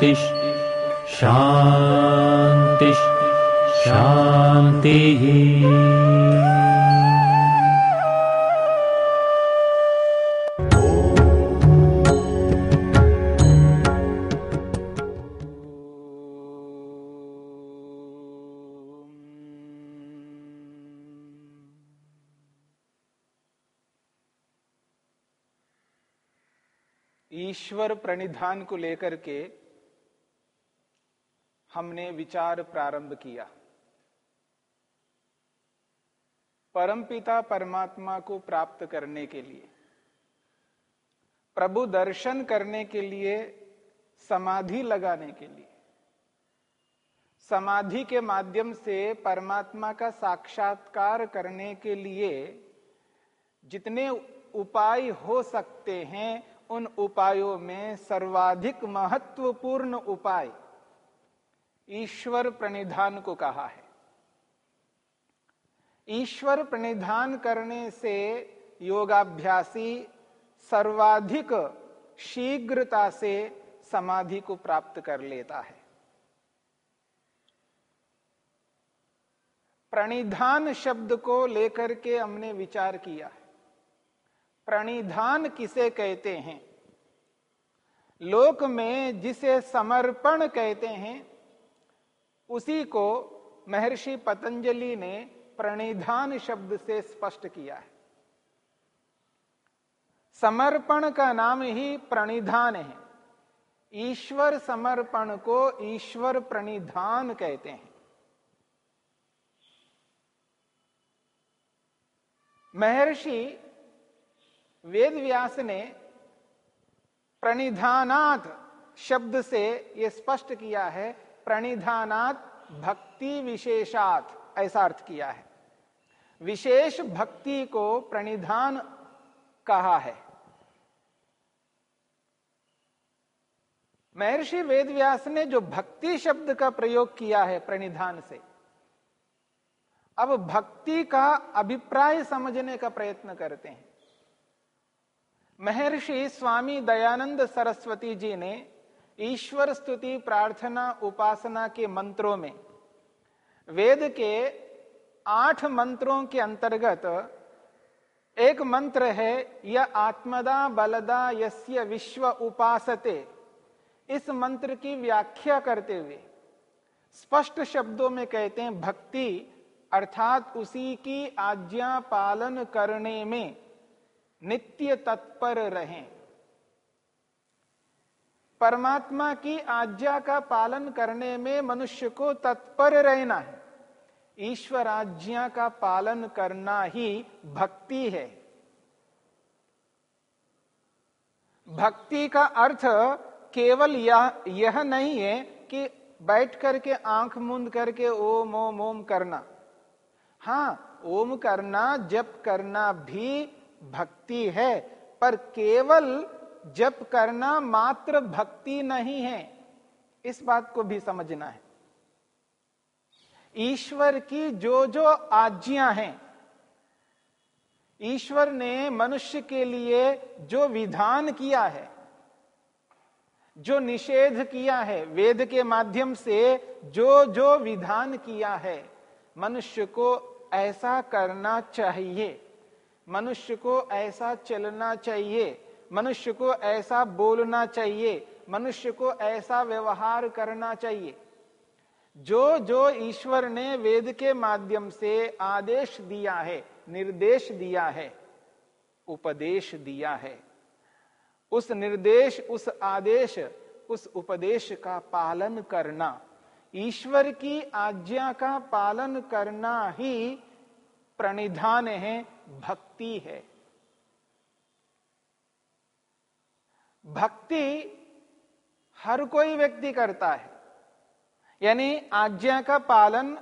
शान्तिः शान्तिः शान्तिः ईश्वर प्रणिधान को लेकर के हमने विचार प्रारंभ किया। परमपिता परमात्मा को प्राप्त करने के लिए, प्रभु दर्शन करने के लिए, समाधि लगाने के लिए, समाधि के माध्यम से परमात्मा का साक्षात्कार करने के लिए जितने उपाय हो सकते हैं, उन उपायों में सर्वाधिक महत्वपूर्ण उपाय ईश्वर प्रणिधान को कहा है। ईश्वर प्रणिधान करने से योगाभ्यासी सर्वाधिक शीघ्रता से समाधि को प्राप्त कर लेता है। प्रणिधान शब्द को लेकर के हमने विचार किया है। प्रणिधान किसे कहते हैं? लोक में जिसे समर्पण कहते हैं उसी को महर्षि पतंजलि ने प्रणिधान शब्द से स्पष्ट किया है। समर्पण का नाम ही प्रणिधान है। ईश्वर समर्पण को ईश्वर प्रणिधान कहते हैं। महर्षि वेद व्यास ने प्रणिधानात शब्द से यह स्पष्ट किया है प्रणिधानात भक्ति विशेषात, ऐसा अर्थ किया है। विशेष भक्ति को प्रणिधान कहा है। महर्षि वेदव्यास ने जो भक्ति शब्द का प्रयोग किया है प्रणिधान से, अब भक्ति का अभिप्राय समझने का प्रयत्न करते हैं। महर्षि स्वामी दयानंद सरस्वती जी ने ईश्वर स्तुति, प्रार्थना, उपासना के मंत्रों में। वेद के आठ मंत्रों के अंतर्गत एक मंत्र है यह आत्मदा बलदा यस्य विश्व उपासते। इस मंत्र की व्याख्या करते हुए स्पष्ट शब्दों में कहते हैं, भक्ति अर्थात उसी की आज्ञा पालन करने में नित्य तत्पर रहें। परमात्मा की आज्ञा का पालन करने में मनुष्य को तत्पर रहना है। ईश्वर आज्ञा का पालन करना ही भक्ति है। भक्ति का अर्थ केवल यह यह नहीं है कि बैठ करके आँख मूंद करके ओम ओम ओम करना। हाँ ओम करना, जप करना भी भक्ति है, पर केवल जप करना मात्र भक्ति नहीं है। इस बात को भी समझना है। ईश्वर की जो जो आज्ञा हैं, ईश्वर ने मनुष्य के लिए जो विधान किया है, जो निषेध किया है, वेद के माध्यम से जो जो विधान किया है, मनुष्य को ऐसा करना चाहिए। मनुष्य को ऐसा चलना चाहिए। मनुष्य को ऐसा बोलना चाहिए, मनुष्य को ऐसा व्यवहार करना चाहिए। जो जो ईश्वर ने वेद के माध्यम से आदेश दिया है, निर्देश दिया है, उपदेश दिया है, उस निर्देश, उस आदेश, उस उपदेश का पालन करना, ईश्वर की आज्ञा का पालन करना ही प्रणिधान है, भक्ति है। भक्ति हर कोई व्यक्ति करता है। यानी आज्ञा का पालन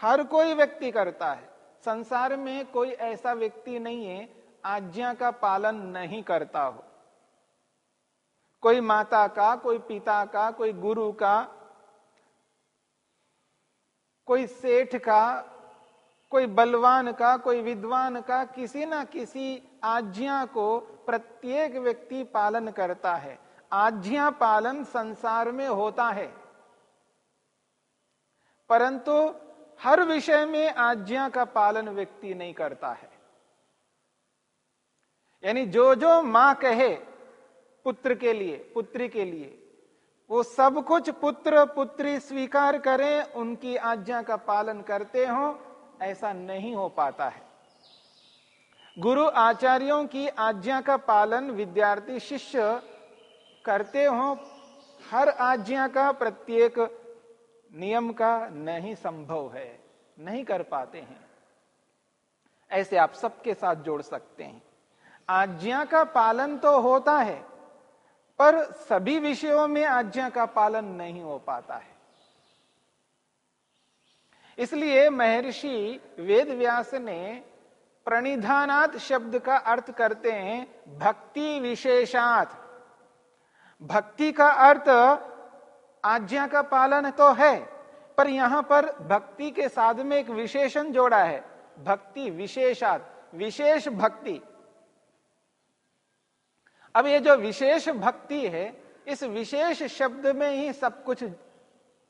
हर कोई व्यक्ति करता है। संसार में कोई ऐसा व्यक्ति नहीं है, आज्ञा का पालन नहीं करता हो। कोई माता का, कोई पिता का, कोई गुरु का, कोई सेठ का कोई बलवान का, कोई विद्वान का, किसी ना किसी आज्ञा को प्रत्येक व्यक्ति पालन करता है। आज्ञा पालन संसार में होता है। परंतु हर विषय में आज्ञा का पालन व्यक्ति नहीं करता है। यानी जो जो माँ कहे पुत्र के लिए, पुत्री के लिए, वो सब कुछ पुत्र पुत्री स्वीकार करें, उनकी आज्ञा का पालन करते हो ऐसा नहीं हो पाता है। गुरु आचार्यों की आज्ञा का पालन विद्यार्थी शिष्य करते हो, हर आज्ञा का प्रत्येक नियम का नहीं संभव है, नहीं कर पाते हैं। ऐसे आप सबके साथ जोड़ सकते हैं। आज्ञा का पालन तो होता है, पर सभी विषयों में आज्ञा का पालन नहीं हो पाता है। इसलिए महर्षि वेद व्यास ने प्रणिधानात शब्द का अर्थ करते हैं भक्ति विशेषात। भक्ति का अर्थ आज्ञा का पालन तो है, पर यहाँ पर भक्ति के साथ में एक विशेषण जोड़ा है। भक्ति विशेषात, विशेष भक्ति। अब ये जो विशेष भक्ति है, इस विशेष शब्द में ही सब कुछ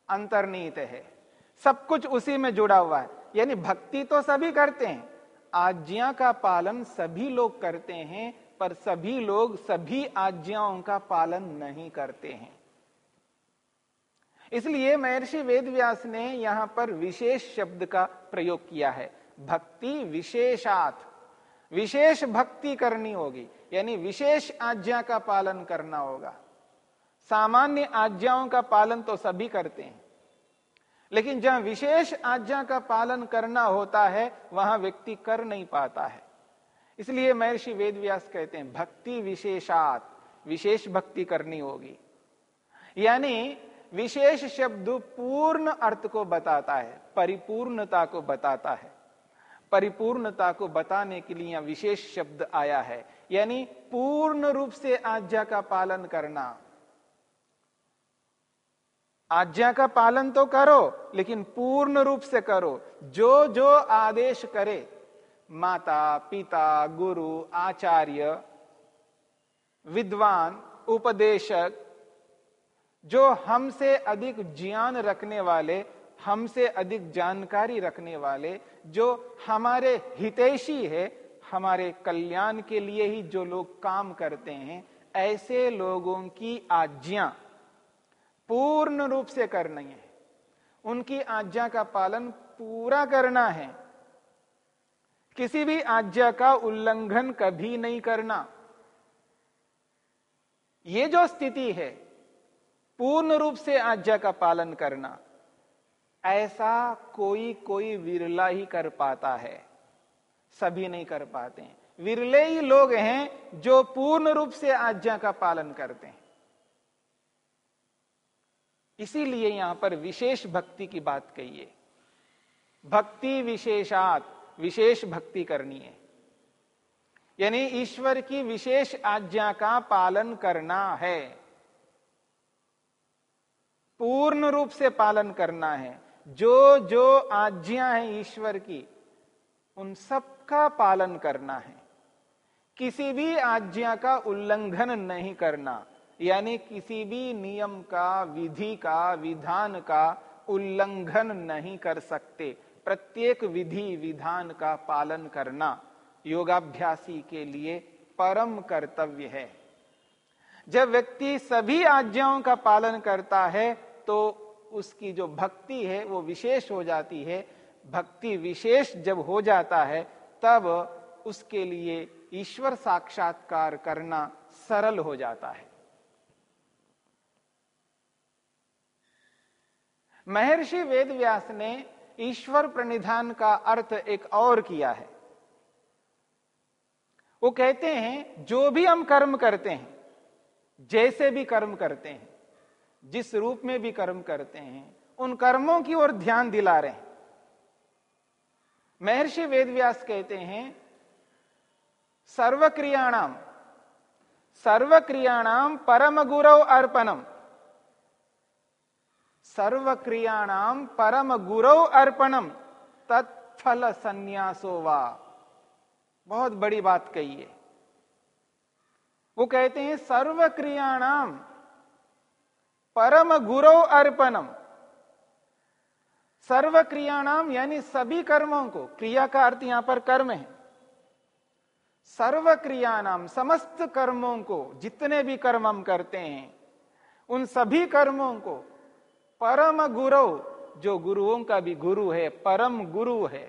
अंतर्नीत है। सब कुछ उसी में जुड़ा हुआ है। यानी भक्ति तो सभी करते हैं, आज्ञा का पालन सभी लोग करते हैं, पर सभी लोग सभी आज्ञाओं का पालन नहीं करते हैं। इसलिए महर्षि वेदव्यास ने यहाँ पर विशेष शब्द का प्रयोग किया है। भक्ति विशेषात। विशेष भक्ति करनी होगी, यानी विशेष आज्ञा का पालन करना होगा। सामान्य आज्ञाओं का पालन तो सभी करते हैं। लेकिन जहाँ विशेष आज्ञा का पालन करना होता है, वहाँ व्यक्ति कर नहीं पाता है। इसलिए महर्षि वेदव्यास कहते हैं, भक्ति विशेषात, विशेष भक्ति करनी होगी। यानी विशेष शब्द पूर्ण अर्थ को बताता है, परिपूर्णता को बताता है। परिपूर्णता को बताने के लिए विशेष शब्द आया है। यानी पूर्ण रूप से आज्ञा का पालन करना। आज्ञा का पालन तो करो, लेकिन पूर्ण रूप से करो। जो जो आदेश करे, माता, पिता, गुरु, आचार्य, विद्वान, उपदेशक, जो हमसे अधिक ज्ञान रखने वाले, हमसे अधिक जानकारी रखने वाले, जो हमारे हितैषी है, हमारे कल्याण के लिए ही जो लोग काम करते हैं, ऐसे लोगों की आज्ञा पूर्ण रूप से करनी है। उनकी आज्ञा का पालन पूरा करना है। किसी भी आज्ञा का उल्लंघन कभी नहीं करना। ये जो स्थिति है, पूर्ण रूप से आज्ञा का पालन करना, ऐसा कोई कोई विरला ही कर पाता है। सभी नहीं कर पाते हैं। विरले ही लोग हैं जो पूर्ण रूप से आज्ञा का पालन करते हैं। इसीलिए यहाँ पर विशेष भक्ति की बात कही है। भक्ति विशेषात, विशेष भक्ति करनी है। यानी ईश्वर की विशेष आज्ञा का पालन करना है। पूर्ण रूप से पालन करना है। जो जो आज्ञा है ईश्वर की, उन सब का पालन करना है। किसी भी आज्ञा का उल्लंघन नहीं करना। यानी किसी भी नियम का, विधि का, विधान का उल्लंघन नहीं कर सकते। प्रत्येक विधि, विधान का पालन करना योगाभ्यासी के लिए परम कर्तव्य है। जब व्यक्ति सभी आज्ञाओं का पालन करता है तो उसकी जो भक्ति है, वो विशेष हो जाती है। भक्ति विशेष जब हो जाता है, तब उसके लिए ईश्वर साक्षात्कार करना सरल हो जाता है। महर्षि वेदव्यास ने ईश्वर प्रणिधान का अर्थ एक और किया है। वो कहते हैं, जो भी हम कर्म करते हैं, जैसे भी कर्म करते हैं, जिस रूप में भी कर्म करते हैं, उन कर्मों की ओर ध्यान दिला रहे हैं। महर्षि वेदव्यास कहते हैं, सर्वक्रियाणाम सर्वक्रियाणाम परम गुरव अर्पणम। सर्वक्रियाणाम परम गुरव अर्पणम तत्फल संन्यासो वा। बहुत बड़ी बात कही है। वो कहते हैं सर्वक्रियाणाम परम गुरव अर्पणम सर्व क्रियाणाम यानी सभी कर्मों को, क्रिया का अर्थ यहाँ पर कर्म है। सर्व क्रियाणाम समस्त कर्मों को, जितने भी कर्म हम करते हैं, उन सभी कर्मों को परम गुरु, जो गुरुओं का भी गुरु है, परम गुरु है।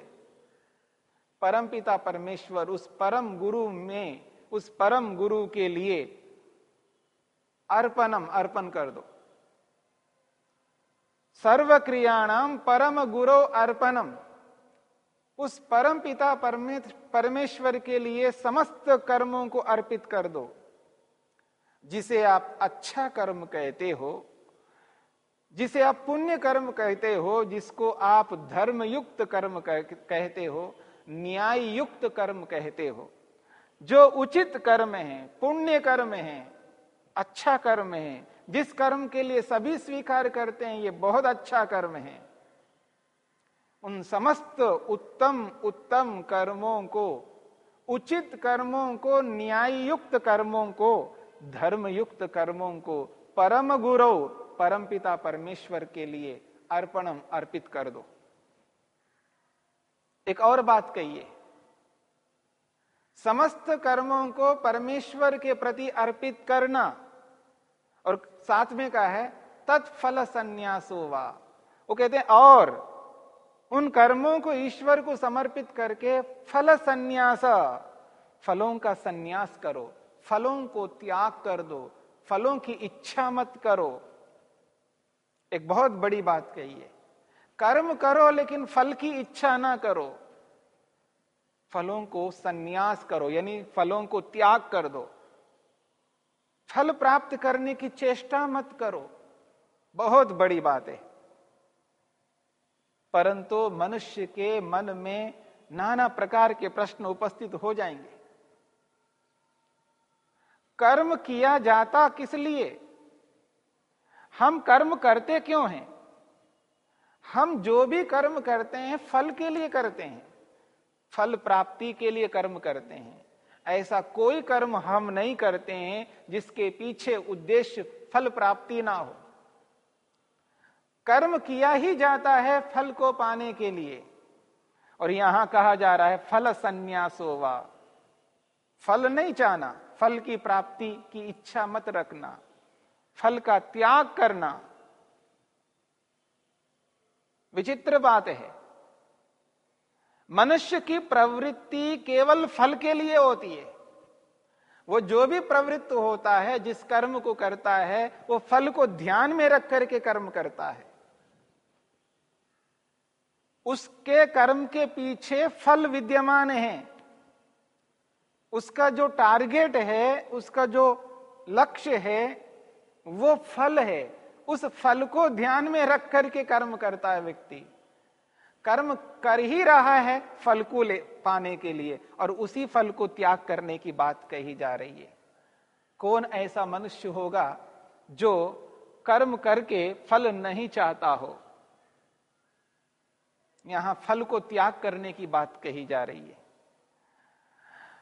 परम पिता परमेश्वर उस परम गुरु में, उस परम गुरु के लिए अर्पणम, अर्पण कर दो। सर्व क्रियाणाम परम गुरु अर्पणम। उस परम पिता परमेश्वर के लिए समस्त कर्मों को अर्पित कर दो, जिसे आप अच्छा कर्म कहते हो। जिसे आप पुण्य कर्म कहते हो, जिसको आप धर्म युक्त कर्म कहते हो न्याय युक्त कर्म कहते हो। जो उचित कर्म है, पुण्य कर्म है अच्छा कर्म है, जिस कर्म के लिए सभी स्वीकार करते हैं, ये बहुत अच्छा कर्म है। उन समस्त उत्तम उत्तम कर्मों को, उचित कर्मों को न्याय युक्त कर्मों को धर्म युक्त कर्मों को, परम गुरु परम पिता परमेश्वर के लिए अर्पणम अर्पित कर दो। एक और बात कहिए। समस्त कर्मों को परमेश्वर के प्रति अर्पित करना, और साथ में कहा है, तत्फल संन्यासो वा। वो कहते हैं, और उन कर्मों को ईश्वर को समर्पित करके फल संन्यास, फलों का संन्यास करो, फलों को त्याग कर दो, फलों की इच्छा मत करो। एक बहुत बड़ी बात कही है। कर्म करो, लेकिन फल की इच्छा ना करो। फलों को संन्यास करो, यानी फलों को त्याग कर दो। फल प्राप्त करने की चेष्टा मत करो। बहुत बड़ी बात है। परंतु मनुष्य के मन में नाना प्रकार के प्रश्न उपस्थित हो जाएँगे। कर्म किया जाता किस लिए? हम कर्म करते क्यों हैं? हम जो भी कर्म करते हैं, फल के लिए करते हैं। फल प्राप्ति के लिए कर्म करते हैं। ऐसा कोई कर्म हम नहीं करते हैं जिसके पीछे उद्देश्य फल प्राप्ति ना हो। कर्म किया ही जाता है फल को पाने के लिए। और यहाँ कहा जा रहा है, फल संन्यासो वा। फल नहीं चाहना, फल की प्राप्ति की इच्छा मत रखना। फल का त्याग करना। विचित्र बात है। मनुष्य की प्रवृत्ति केवल फल के लिए होती है। वो जो भी प्रवृत्त होता है, जिस कर्म को करता है, वो फल को ध्यान में रख करके कर्म करता है। उसके कर्म के पीछे फल विद्यमान है। उसका जो टारगेट है, उसका जो लक्ष्य है वो फल है। उस फल को ध्यान में रख करके कर्म करता है व्यक्ति। कर्म कर ही रहा है फल को ले, पाने के लिए, और उसी फल को त्याग करने की बात कही जा रही है। कौन ऐसा मनुष्य होगा जो कर्म करके फल नहीं चाहता हो? यहाँ फल को त्याग करने की बात कही जा रही है।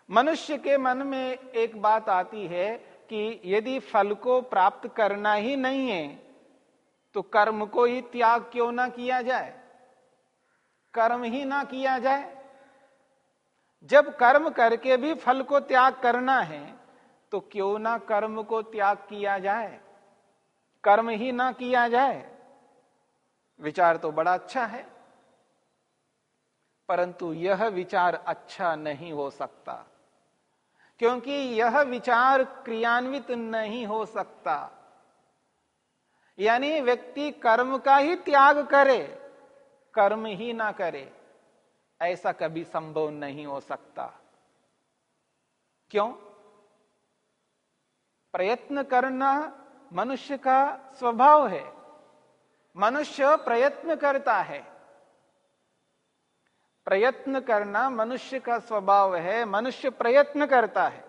मनुष्य के मन में एक बात आती है कि यदि फल को प्राप्त करना ही नहीं है तो कर्म को ही त्याग क्यों ना किया जाए? कर्म ही ना किया जाए। जब कर्म करके भी फल को त्याग करना है तो क्यों ना कर्म को त्याग किया जाए? कर्म ही ना किया जाए। विचार तो बड़ा अच्छा है, परंतु यह विचार अच्छा नहीं हो सकता। क्योंकि यह विचार क्रियान्वित नहीं हो सकता। यानी व्यक्ति कर्म का ही त्याग करे, कर्म ही ना करे, ऐसा कभी संभव नहीं हो सकता। क्यों? प्रयत्न करना मनुष्य का स्वभाव है। मनुष्य प्रयत्न करता है। प्रयत्न करना मनुष्य का स्वभाव है, मनुष्य प्रयत्न करता है।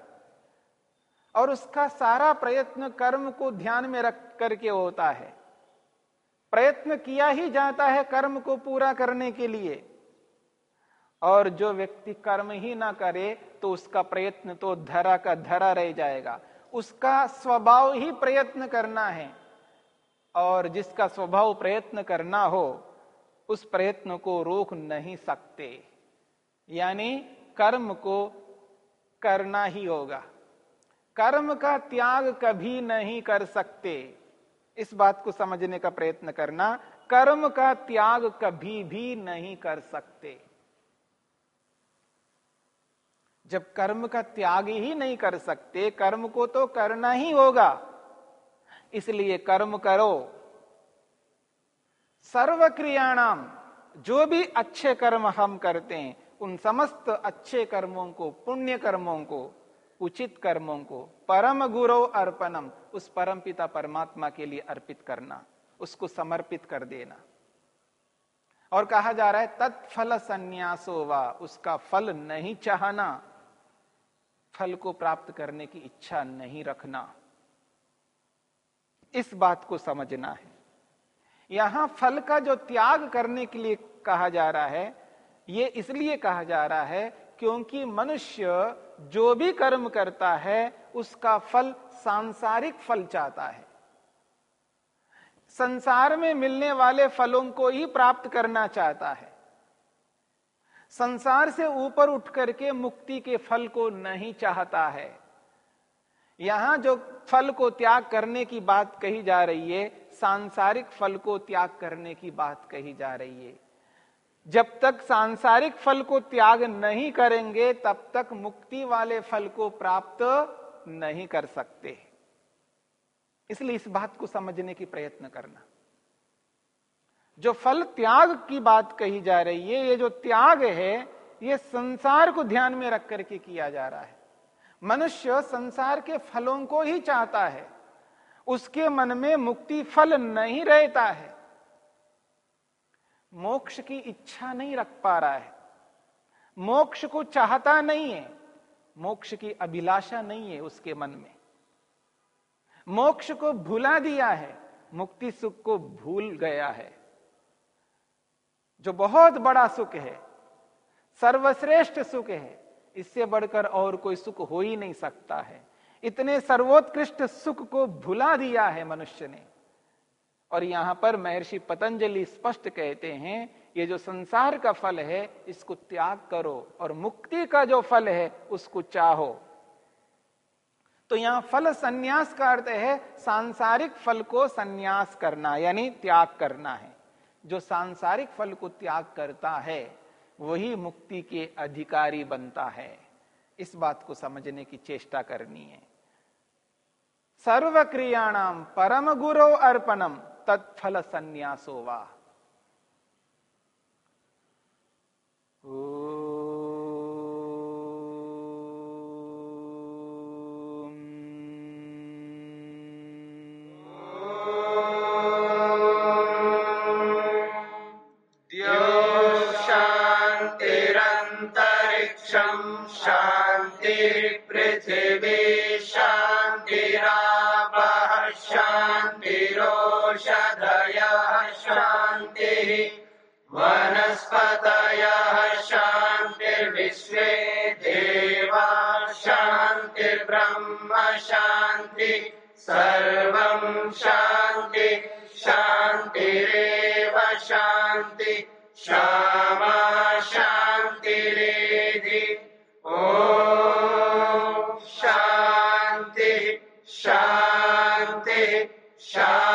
और उसका सारा प्रयत्न कर्म को ध्यान में रख करके होता है। प्रयत्न किया ही जाता है कर्म को पूरा करने के लिए। और जो व्यक्ति कर्म ही ना करे तो उसका प्रयत्न तो धरा का धरा रह जाएगा। उसका स्वभाव ही प्रयत्न करना है। और जिसका स्वभाव प्रयत्न करना हो उस प्रयत्न को रोक नहीं सकते। यानी कर्म को करना ही होगा। कर्म का त्याग कभी नहीं कर सकते। इस बात को समझने का प्रयत्न करना, कर्म का त्याग कभी भी नहीं कर सकते। जब कर्म का त्याग ही नहीं कर सकते, कर्म को तो करना ही होगा। इसलिए कर्म करो। सर्व क्रियाणाम जो भी अच्छे कर्म हम करते हैं, उन समस्त अच्छे कर्मों को, पुण्य कर्मों को, उचित कर्मों को, परम गुरु अर्पणम, उस परम पिता परमात्मा के लिए अर्पित करना, उसको समर्पित कर देना। और कहा जा रहा है, तत्फल संन्यासो वा, उसका फल नहीं चाहना, फल को प्राप्त करने की इच्छा नहीं रखना। इस बात को समझना है। यहाँ फल का जो त्याग करने के लिए कहा जा रहा है यह इसलिए कहा जा रहा है क्योंकि मनुष्य जो भी कर्म करता है, उसका फल सांसारिक फल चाहता है। संसार में मिलने वाले फलों को ही प्राप्त करना चाहता है। संसार से ऊपर उठ करके मुक्ति के फल को नहीं चाहता है। यहाँ जो फल को त्याग करने की बात कही जा रही है सांसारिक फल को त्याग करने की बात कही जा रही है। जब तक सांसारिक फल को त्याग नहीं करेंगे, तब तक मुक्ति वाले फल को प्राप्त नहीं कर सकते। इसलिए इस बात को समझने की प्रयत्न करना। जो फल त्याग की बात कही जा रही है, ये जो त्याग है, ये संसार को ध्यान में रख करके किया जा रहा है। मनुष्य संसार के फलों को ही चाहता है। उसके मन में मुक्ति फल नहीं रहता है। मोक्ष की इच्छा नहीं रख पा रहा है। मोक्ष को चाहता नहीं है। मोक्ष की अभिलाषा नहीं है उसके मन में। मोक्ष को भुला दिया है। मुक्ति सुख को भूल गया है। जो बहुत बड़ा सुख है, सर्वश्रेष्ठ सुख है, इससे बढ़कर और कोई सुख हो ही नहीं सकता है। इतने सर्वोत्कृष्ट सुख को भुला दिया है मनुष्य ने। और यहाँ पर महर्षि पतंजलि स्पष्ट कहते हैं, ये जो संसार का फल है, इसको त्याग करो और मुक्ति का जो फल है, उसको चाहो। तो यहाँ फल संन्यास का अर्थ है, सांसारिक फल को संन्यास करना, यानी त्याग करना है। जो सांसारिक फल को त्याग करता है, वही मुक्ति के अधिकारी बनता है। इस बात को समझने की चेष्टा करनी है। सर्व क्रियाणाम परम गुरु अर्पणम तत्फल संन्यासो सर्वं शान्ति शान्तिरेव शान्ति। क्षमा शान्तिरेधि। ओ शांति शांति शान्ति।